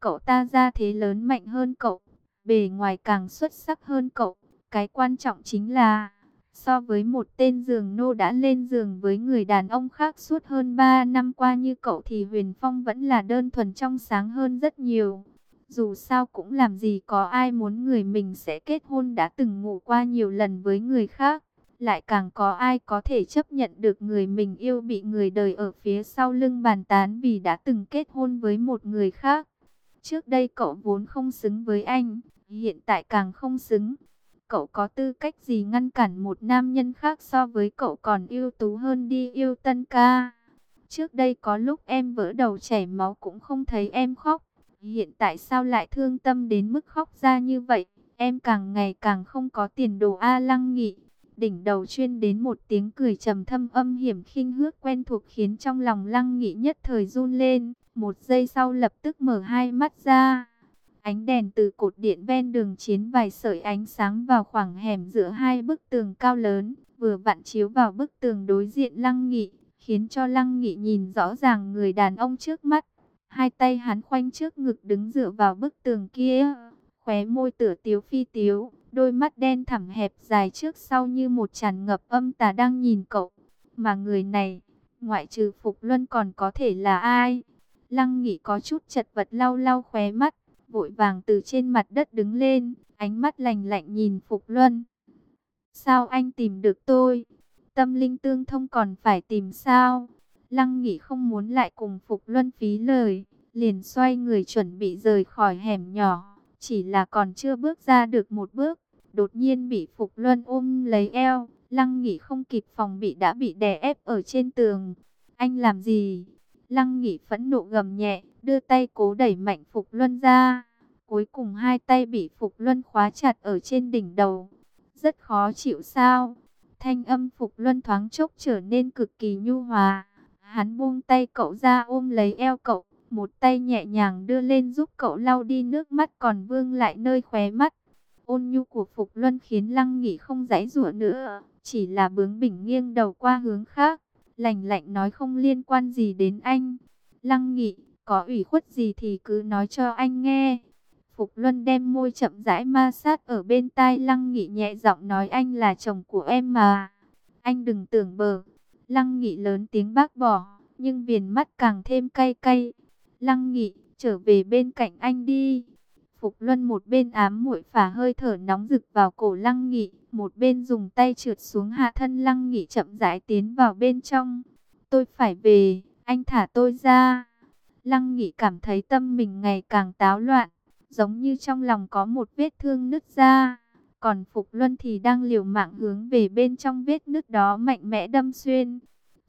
Cậu ta ra thế lớn mạnh hơn cậu, bề ngoài càng xuất sắc hơn cậu. Cái quan trọng chính là So với một tên giường nô đã lên giường với người đàn ông khác suốt hơn 3 năm qua như cậu thì Huyền Phong vẫn là đơn thuần trong sáng hơn rất nhiều. Dù sao cũng làm gì có ai muốn người mình sẽ kết hôn đã từng ngủ qua nhiều lần với người khác. Lại càng có ai có thể chấp nhận được người mình yêu bị người đời ở phía sau lưng bàn tán vì đã từng kết hôn với một người khác. Trước đây cậu vốn không xứng với anh, hiện tại càng không xứng cậu có tư cách gì ngăn cản một nam nhân khác so với cậu còn ưu tú hơn đi, yêu tân ca. Trước đây có lúc em vỡ đầu chảy máu cũng không thấy em khóc. Hiện tại sao lại thương tâm đến mức khóc ra như vậy? Em càng ngày càng không có tiền đồ A lăng nghị. Đỉnh đầu chuyên đến một tiếng cười trầm thâm âm hiểm khinh hước quen thuộc khiến trong lòng lăng nghị nhất thời run lên. Một giây sau lập tức mở hai mắt ra. Ánh đèn từ cột điện ven đường chiến vài sợi ánh sáng vào khoảng hẻm giữa hai bức tường cao lớn, vừa vặn chiếu vào bức tường đối diện Lăng Nghị, khiến cho Lăng Nghị nhìn rõ ràng người đàn ông trước mắt. Hai tay hắn khoanh trước ngực đứng dựa vào bức tường kia, khóe môi tựa tiếu phi tiếu, đôi mắt đen thẳm hẹp dài trước sau như một tràn ngập âm tà đang nhìn cậu. Mà người này, ngoại trừ Phục Luân còn có thể là ai? Lăng Nghị có chút chật vật lau lau khóe mắt, vội vàng từ trên mặt đất đứng lên, ánh mắt lạnh lạnh nhìn Phục Luân. Sao anh tìm được tôi? Tâm linh tương thông còn phải tìm sao? Lăng Nghị không muốn lại cùng Phục Luân phí lời, liền xoay người chuẩn bị rời khỏi hẻm nhỏ. chỉ là còn chưa bước ra được một bước, đột nhiên bị Phục Luân ôm lấy eo, Lăng Nghị không kịp phòng bị đã bị đè ép ở trên tường. Anh làm gì? Lăng Nghị phẫn nộ gầm nhẹ, đưa tay cố đẩy mạnh Phục Luân ra. Cuối cùng hai tay bị Phục Luân khóa chặt ở trên đỉnh đầu. Rất khó chịu sao? Thanh âm Phục Luân thoáng chốc trở nên cực kỳ nhu hòa. Hắn buông tay cậu ra ôm lấy eo cậu, một tay nhẹ nhàng đưa lên giúp cậu lau đi nước mắt còn vương lại nơi khóe mắt. Ôn nhu của Phục Luân khiến Lăng Nghị không giãy giụa nữa, chỉ là bướng bỉnh nghiêng đầu qua hướng khác, lạnh lạnh nói không liên quan gì đến anh. Lăng Nghị, có ủy khuất gì thì cứ nói cho anh nghe. Phục Luân đem môi chậm rãi ma sát ở bên tai Lăng Nghị nhẹ giọng nói anh là chồng của em mà. Anh đừng tưởng bờ. Lăng Nghị lớn tiếng bác bỏ, nhưng viền mắt càng thêm cay cay. Lăng Nghị, trở về bên cạnh anh đi. Phục Luân một bên ám muội phả hơi thở nóng rực vào cổ Lăng Nghị, một bên dùng tay trượt xuống hạ thân Lăng Nghị chậm rãi tiến vào bên trong. Tôi phải về, anh thả tôi ra. Lăng Nghị cảm thấy tâm mình ngày càng táo loạn, giống như trong lòng có một vết thương nứt ra. Còn Phục Luân thì đang liều mạng hướng về bên trong vết nứt đó mạnh mẽ đâm xuyên.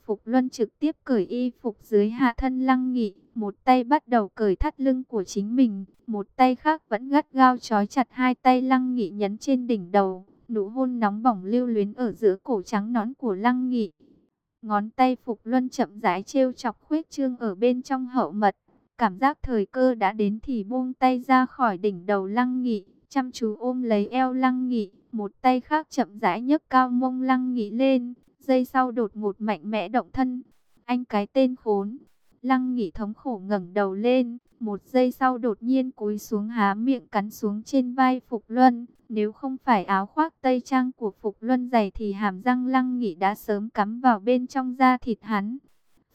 Phục Luân trực tiếp cởi y phục dưới hạ thân Lăng Nghị, một tay bắt đầu cởi thắt lưng của chính mình, một tay khác vẫn gắt gao trói chặt hai tay Lăng Nghị nhấn trên đỉnh đầu, nụ hôn nóng bỏng lưu luyến ở giữa cổ trắng nõn của Lăng Nghị. Ngón tay Phục Luân chậm rãi trêu chọc khuyết trương ở bên trong hậu mật, cảm giác thời cơ đã đến thì buông tay ra khỏi đỉnh đầu Lăng Nghị, chăm chú ôm lấy eo Lăng Nghị, một tay khác chậm rãi nhấc cao mông Lăng Nghị lên Giây sau đột ngột mạnh mẽ động thân. Anh cái tên khốn. Lăng nghị thống khổ ngẩng đầu lên. Một giây sau đột nhiên cúi xuống há miệng cắn xuống trên vai Phục Luân. Nếu không phải áo khoác tây trang của Phục Luân dày thì hàm răng Lăng nghị đã sớm cắm vào bên trong da thịt hắn.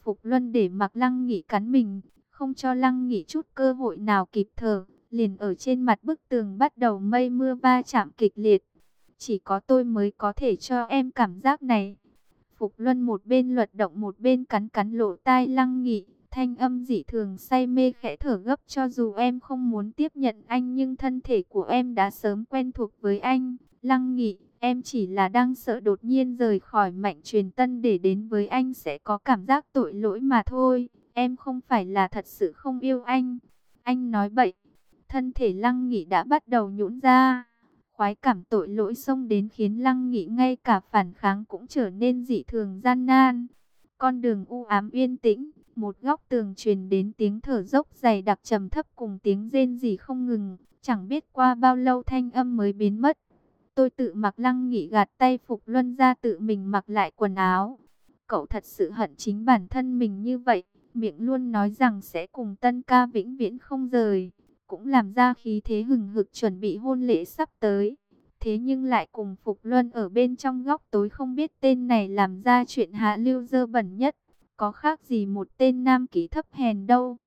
Phục Luân để mặc Lăng nghị cắn mình. Không cho Lăng nghị chút cơ hội nào kịp thở. Liền ở trên mặt bức tường bắt đầu mây mưa va chạm kịch liệt. Chỉ có tôi mới có thể cho em cảm giác này. Phục Luân một bên luật động một bên cắn cắn lỗ tai lăng nghị. Thanh âm dị thường say mê khẽ thở gấp cho dù em không muốn tiếp nhận anh nhưng thân thể của em đã sớm quen thuộc với anh. Lăng nghị, em chỉ là đang sợ đột nhiên rời khỏi mạnh truyền tân để đến với anh sẽ có cảm giác tội lỗi mà thôi. Em không phải là thật sự không yêu anh. Anh nói bậy. Thân thể lăng nghị đã bắt đầu nhũn ra khoái cảm tội lỗi xông đến khiến Lăng Nghị ngay cả phản kháng cũng trở nên dị thường gian nan. Con đường u ám yên tĩnh, một góc tường truyền đến tiếng thở dốc dày đặc trầm thấp cùng tiếng rên rỉ không ngừng, chẳng biết qua bao lâu thanh âm mới biến mất. Tôi tự mặc Lăng nghỉ gạt tay Phục Luân ra tự mình mặc lại quần áo. Cậu thật sự hận chính bản thân mình như vậy, miệng luôn nói rằng sẽ cùng Tân Ca vĩnh viễn không rời cũng làm ra khí thế hừng hực chuẩn bị hôn lễ sắp tới. Thế nhưng lại cùng Phục Luân ở bên trong góc tối không biết tên này làm ra chuyện hạ lưu dơ bẩn nhất. Có khác gì một tên nam ký thấp hèn đâu.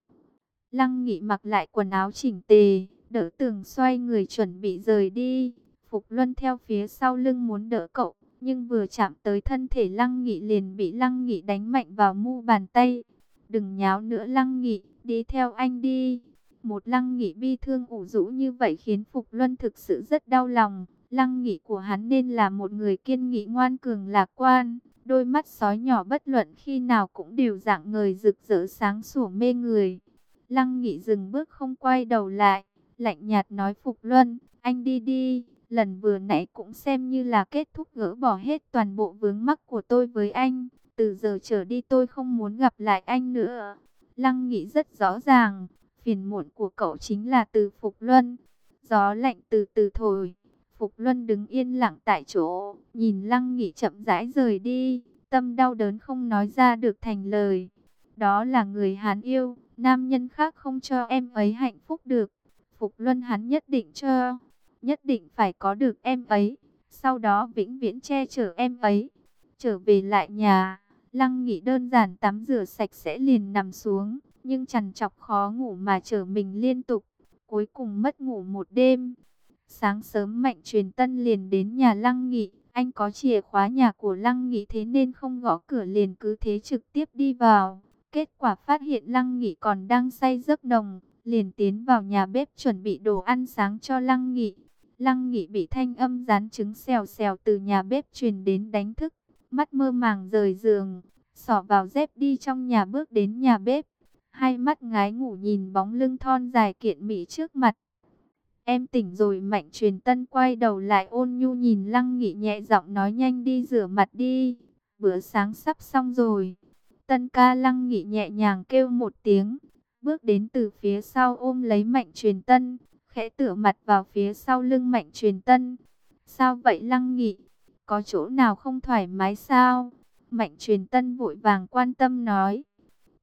Lăng nghị mặc lại quần áo chỉnh tề, đỡ tường xoay người chuẩn bị rời đi. Phục Luân theo phía sau lưng muốn đỡ cậu, nhưng vừa chạm tới thân thể Lăng Nghị liền bị Lăng Nghị đánh mạnh vào mu bàn tay. Đừng nháo nữa Lăng Nghị, đi theo anh đi. Một lăng nghị bi thương ủ rũ như vậy khiến Phục Luân thực sự rất đau lòng. Lăng nghị của hắn nên là một người kiên nghị ngoan cường lạc quan. Đôi mắt sói nhỏ bất luận khi nào cũng đều dạng người rực rỡ sáng sủa mê người. Lăng nghị dừng bước không quay đầu lại. Lạnh nhạt nói Phục Luân, anh đi đi. Lần vừa nãy cũng xem như là kết thúc gỡ bỏ hết toàn bộ vướng mắc của tôi với anh. Từ giờ trở đi tôi không muốn gặp lại anh nữa. Lăng nghị rất rõ ràng, Phiền muộn của cậu chính là từ Phục Luân. Gió lạnh từ từ thổi. Phục Luân đứng yên lặng tại chỗ, nhìn Lăng Nghị chậm rãi rời đi, tâm đau đớn không nói ra được thành lời. Đó là người hắn yêu, nam nhân khác không cho em ấy hạnh phúc được. Phục Luân hắn nhất định cho, nhất định phải có được em ấy, sau đó vĩnh viễn che chở em ấy. Trở về lại nhà, Lăng Nghị đơn giản tắm rửa sạch sẽ liền nằm xuống, nhưng chằn chọc khó ngủ mà trở mình liên tục, cuối cùng mất ngủ một đêm. Sáng sớm Mạnh Truyền Tân liền đến nhà Lăng Nghị, anh có chìa khóa nhà của Lăng Nghị thế nên không gõ cửa liền cứ thế trực tiếp đi vào. Kết quả phát hiện Lăng Nghị còn đang say giấc nồng, liền tiến vào nhà bếp chuẩn bị đồ ăn sáng cho Lăng Nghị. Lăng Nghị bị thanh âm rán trứng xèo xèo từ nhà bếp truyền đến đánh thức, mắt mơ màng rời giường, xỏ vào dép đi trong nhà bước đến nhà bếp. Hai mắt ngái ngủ nhìn bóng lưng thon dài kiện mỹ trước mặt. Em tỉnh rồi mạnh truyền tân quay đầu lại ôn nhu nhìn Lăng Nghị nhẹ giọng nói nhanh đi rửa mặt đi. Bữa sáng sắp xong rồi. Tân ca Lăng Nghị nhẹ nhàng kêu một tiếng. Bước đến từ phía sau ôm lấy mạnh truyền tân. Khẽ tựa mặt vào phía sau lưng mạnh truyền tân. Sao vậy Lăng Nghị? Có chỗ nào không thoải mái sao? Mạnh truyền tân vội vàng quan tâm nói.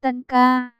Tân ca,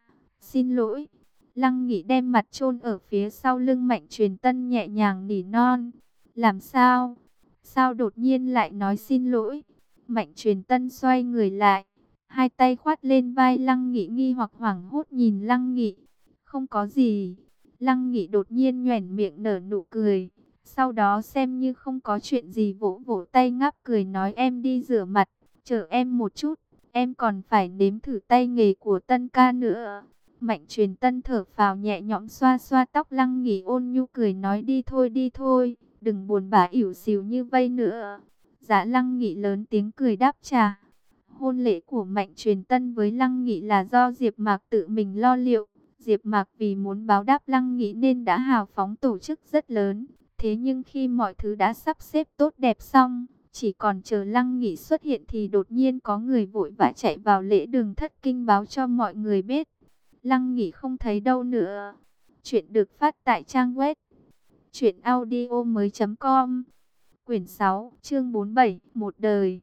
xin lỗi. Lăng Nghị đem mặt chôn ở phía sau lưng Mạnh Truyền Tân nhẹ nhàng nỉ non. Làm sao? Sao đột nhiên lại nói xin lỗi? Mạnh Truyền Tân xoay người lại, hai tay khoát lên vai Lăng Nghị nghi hoặc hoảng hốt nhìn Lăng Nghị. Không có gì. Lăng Nghị đột nhiên nhoẻn miệng nở nụ cười. Sau đó xem như không có chuyện gì vỗ vỗ tay ngáp cười nói em đi rửa mặt, chờ em một chút, em còn phải nếm thử tay nghề của Tân ca nữa. Mạnh truyền tân thở phào nhẹ nhõm xoa xoa tóc lăng nghỉ ôn nhu cười nói đi thôi đi thôi, đừng buồn bã ỉu xìu như vây nữa. Dạ lăng nghị lớn tiếng cười đáp trả. Hôn lễ của Mạnh truyền tân với lăng nghị là do Diệp Mạc tự mình lo liệu. Diệp Mạc vì muốn báo đáp lăng nghị nên đã hào phóng tổ chức rất lớn. Thế nhưng khi mọi thứ đã sắp xếp tốt đẹp xong, chỉ còn chờ lăng nghị xuất hiện thì đột nhiên có người vội vã chạy vào lễ đường thất kinh báo cho mọi người biết. Lăng nghỉ không thấy đâu nữa. Chuyện được phát tại trang web. Chuyện audio mới com. Quyển 6, chương 47, một đời.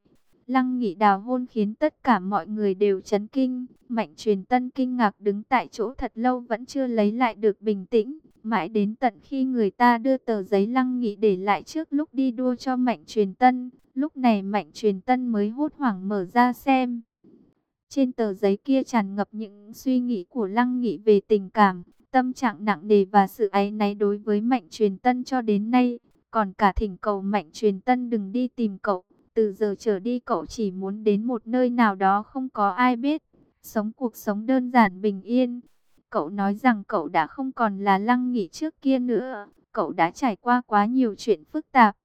Lăng nghỉ đào hôn khiến tất cả mọi người đều chấn kinh. Mạnh truyền tân kinh ngạc đứng tại chỗ thật lâu vẫn chưa lấy lại được bình tĩnh. Mãi đến tận khi người ta đưa tờ giấy lăng nghị để lại trước lúc đi đua cho mạnh truyền tân. Lúc này mạnh truyền tân mới hốt hoảng mở ra xem. Trên tờ giấy kia tràn ngập những suy nghĩ của Lăng Nghị về tình cảm, tâm trạng nặng nề và sự áy náy đối với Mạnh Truyền Tân cho đến nay. Còn cả thỉnh cầu Mạnh Truyền Tân đừng đi tìm cậu, từ giờ trở đi cậu chỉ muốn đến một nơi nào đó không có ai biết, sống cuộc sống đơn giản bình yên. Cậu nói rằng cậu đã không còn là Lăng Nghị trước kia nữa, cậu đã trải qua quá nhiều chuyện phức tạp,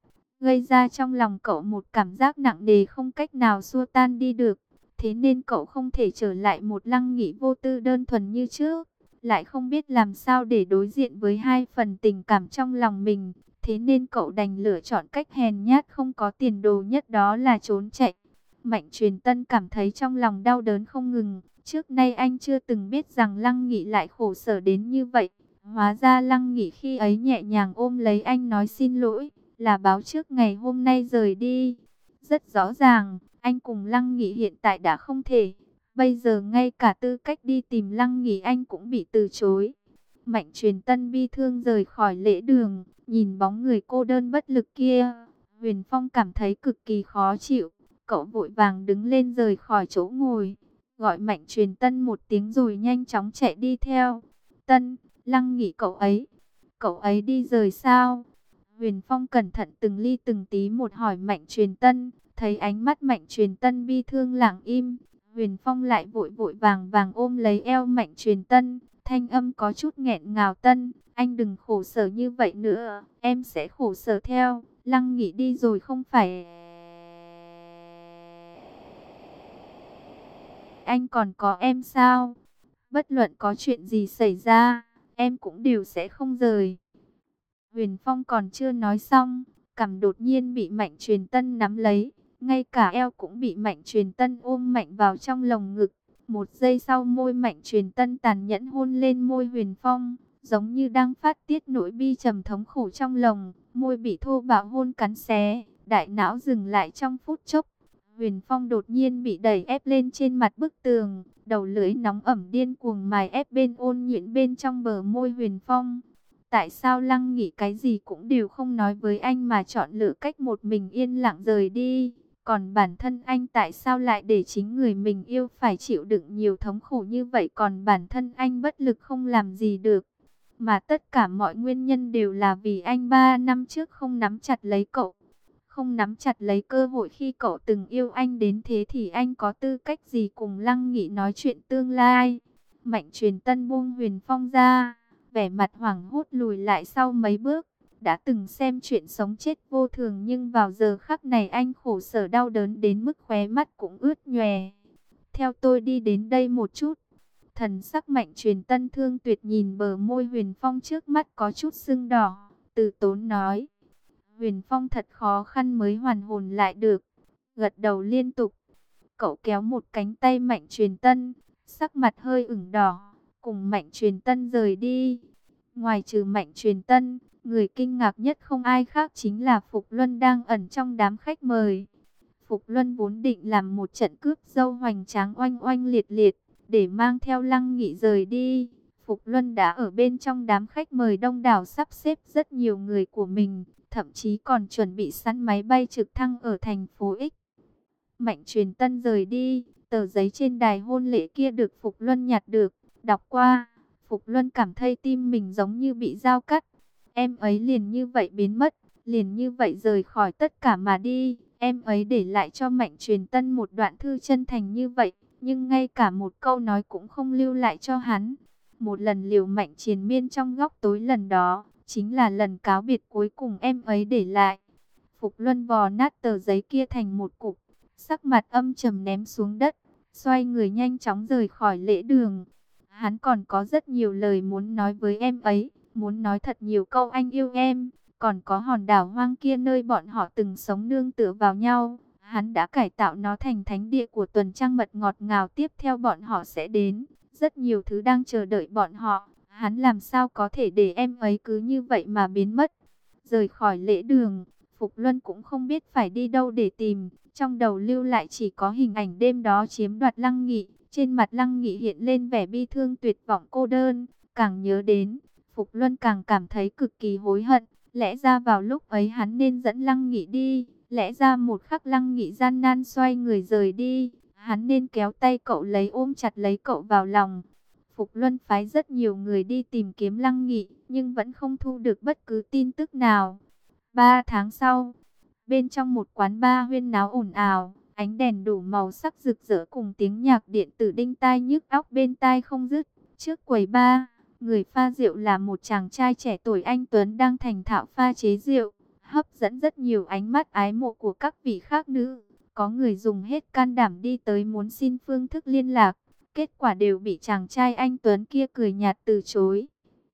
gây ra trong lòng cậu một cảm giác nặng nề không cách nào xua tan đi được. Thế nên cậu không thể trở lại một lăng nghị vô tư đơn thuần như trước. Lại không biết làm sao để đối diện với hai phần tình cảm trong lòng mình. Thế nên cậu đành lựa chọn cách hèn nhát không có tiền đồ nhất đó là trốn chạy. Mạnh truyền tân cảm thấy trong lòng đau đớn không ngừng. Trước nay anh chưa từng biết rằng Lăng Nghị lại khổ sở đến như vậy. Hóa ra Lăng Nghị khi ấy nhẹ nhàng ôm lấy anh nói xin lỗi, là báo trước ngày hôm nay rời đi. Rất rõ ràng, anh cùng Lăng Nghị hiện tại đã không thể. Bây giờ ngay cả tư cách đi tìm Lăng Nghị anh cũng bị từ chối. Mạnh truyền tân bi thương rời khỏi lễ đường, nhìn bóng người cô đơn bất lực kia. Huyền Phong cảm thấy cực kỳ khó chịu. Cậu vội vàng đứng lên rời khỏi chỗ ngồi. Gọi mạnh truyền tân một tiếng rồi nhanh chóng chạy đi theo. Tân, Lăng Nghị cậu ấy. Cậu ấy đi rời sao? Huyền Phong cẩn thận từng ly từng tí một hỏi mạnh truyền tân. Thấy ánh mắt mạnh truyền tân bi thương lặng im, Huyền Phong lại vội vội vàng vàng ôm lấy eo mạnh truyền tân, thanh âm có chút nghẹn ngào tân, anh đừng khổ sở như vậy nữa, em sẽ khổ sở theo, lăng nghỉ đi rồi không phải... Anh còn có em sao? Bất luận có chuyện gì xảy ra, em cũng đều sẽ không rời. Huyền Phong còn chưa nói xong, cằm đột nhiên bị Mạnh Truyền Tân nắm lấy, ngay cả eo cũng bị Mạnh Truyền Tân ôm mạnh vào trong lồng ngực. Một giây sau môi Mạnh Truyền Tân tàn nhẫn hôn lên môi Huyền Phong, giống như đang phát tiết nỗi bi trầm thống khổ trong lòng, môi bị thô bạo hôn cắn xé, đại não dừng lại trong phút chốc. Huyền Phong đột nhiên bị đẩy ép lên trên mặt bức tường, đầu lưỡi nóng ẩm điên cuồng mài ép bên ôn nhuyễn bên trong bờ môi Huyền Phong. Tại sao Lăng nghĩ cái gì cũng đều không nói với anh mà chọn lựa cách một mình yên lặng rời đi? Còn bản thân anh tại sao lại để chính người mình yêu phải chịu đựng nhiều thống khổ như vậy còn bản thân anh bất lực không làm gì được. Mà tất cả mọi nguyên nhân đều là vì anh ba năm trước không nắm chặt lấy cậu. Không nắm chặt lấy cơ hội khi cậu từng yêu anh đến thế thì anh có tư cách gì cùng Lăng Nghị nói chuyện tương lai. Mạnh truyền tân buông huyền phong ra, vẻ mặt hoảng hốt lùi lại sau mấy bước. Đã từng xem chuyện sống chết vô thường nhưng vào giờ khắc này anh khổ sở đau đớn đến mức khóe mắt cũng ướt nhòe. Theo tôi đi đến đây một chút. Thần sắc mạnh truyền tân thương tuyệt nhìn bờ môi huyền phong trước mắt có chút sưng đỏ. Từ tốn nói. Huyền phong thật khó khăn mới hoàn hồn lại được. Gật đầu liên tục. Cậu kéo một cánh tay mạnh truyền tân. Sắc mặt hơi ửng đỏ. Cùng mạnh truyền tân rời đi. Ngoài trừ mạnh truyền tân, người kinh ngạc nhất không ai khác chính là Phục Luân đang ẩn trong đám khách mời. Phục Luân vốn định làm một trận cướp dâu hoành tráng oanh oanh liệt liệt, để mang theo lăng nghị rời đi. Phục Luân đã ở bên trong đám khách mời đông đảo sắp xếp rất nhiều người của mình, thậm chí còn chuẩn bị sẵn máy bay trực thăng ở thành phố X. Mạnh truyền tân rời đi, tờ giấy trên đài hôn lễ kia được Phục Luân nhặt được, đọc qua. Phục Luân cảm thấy tim mình giống như bị dao cắt. Em ấy liền như vậy biến mất, liền như vậy rời khỏi tất cả mà đi. Em ấy để lại cho Mạnh Truyền Tân một đoạn thư chân thành như vậy, nhưng ngay cả một câu nói cũng không lưu lại cho hắn. Một lần liều Mạnh triền miên trong góc tối lần đó, chính là lần cáo biệt cuối cùng em ấy để lại. Phục Luân vò nát tờ giấy kia thành một cục, sắc mặt âm trầm ném xuống đất, xoay người nhanh chóng rời khỏi lễ đường. Hắn còn có rất nhiều lời muốn nói với em ấy, muốn nói thật nhiều câu anh yêu em, còn có hòn đảo hoang kia nơi bọn họ từng sống nương tựa vào nhau. Hắn đã cải tạo nó thành thánh địa của tuần trăng mật ngọt ngào tiếp theo bọn họ sẽ đến. Rất nhiều thứ đang chờ đợi bọn họ. Hắn làm sao có thể để em ấy cứ như vậy mà biến mất. Rời khỏi lễ đường, Phục Luân cũng không biết phải đi đâu để tìm. Trong đầu lưu lại chỉ có hình ảnh đêm đó chiếm đoạt lăng nghị. Trên mặt lăng nghị hiện lên vẻ bi thương tuyệt vọng cô đơn. Càng nhớ đến, Phục Luân càng cảm thấy cực kỳ hối hận. Lẽ ra vào lúc ấy hắn nên dẫn Lăng Nghị đi, lẽ ra một khắc Lăng Nghị gian nan xoay người rời đi, hắn nên kéo tay cậu lấy ôm chặt lấy cậu vào lòng. Phục Luân phái rất nhiều người đi tìm kiếm Lăng Nghị, nhưng vẫn không thu được bất cứ tin tức nào. Ba tháng sau, bên trong một quán bar huyên náo ồn ào, ánh đèn đủ màu sắc rực rỡ cùng tiếng nhạc điện tử đinh tai nhức óc bên tai không dứt. Trước quầy bar. Người pha rượu là một chàng trai trẻ tuổi anh Tuấn đang thành thạo pha chế rượu, hấp dẫn rất nhiều ánh mắt ái mộ của các vị khác nữ. Có người dùng hết can đảm đi tới muốn xin phương thức liên lạc, kết quả đều bị chàng trai anh Tuấn kia cười nhạt từ chối.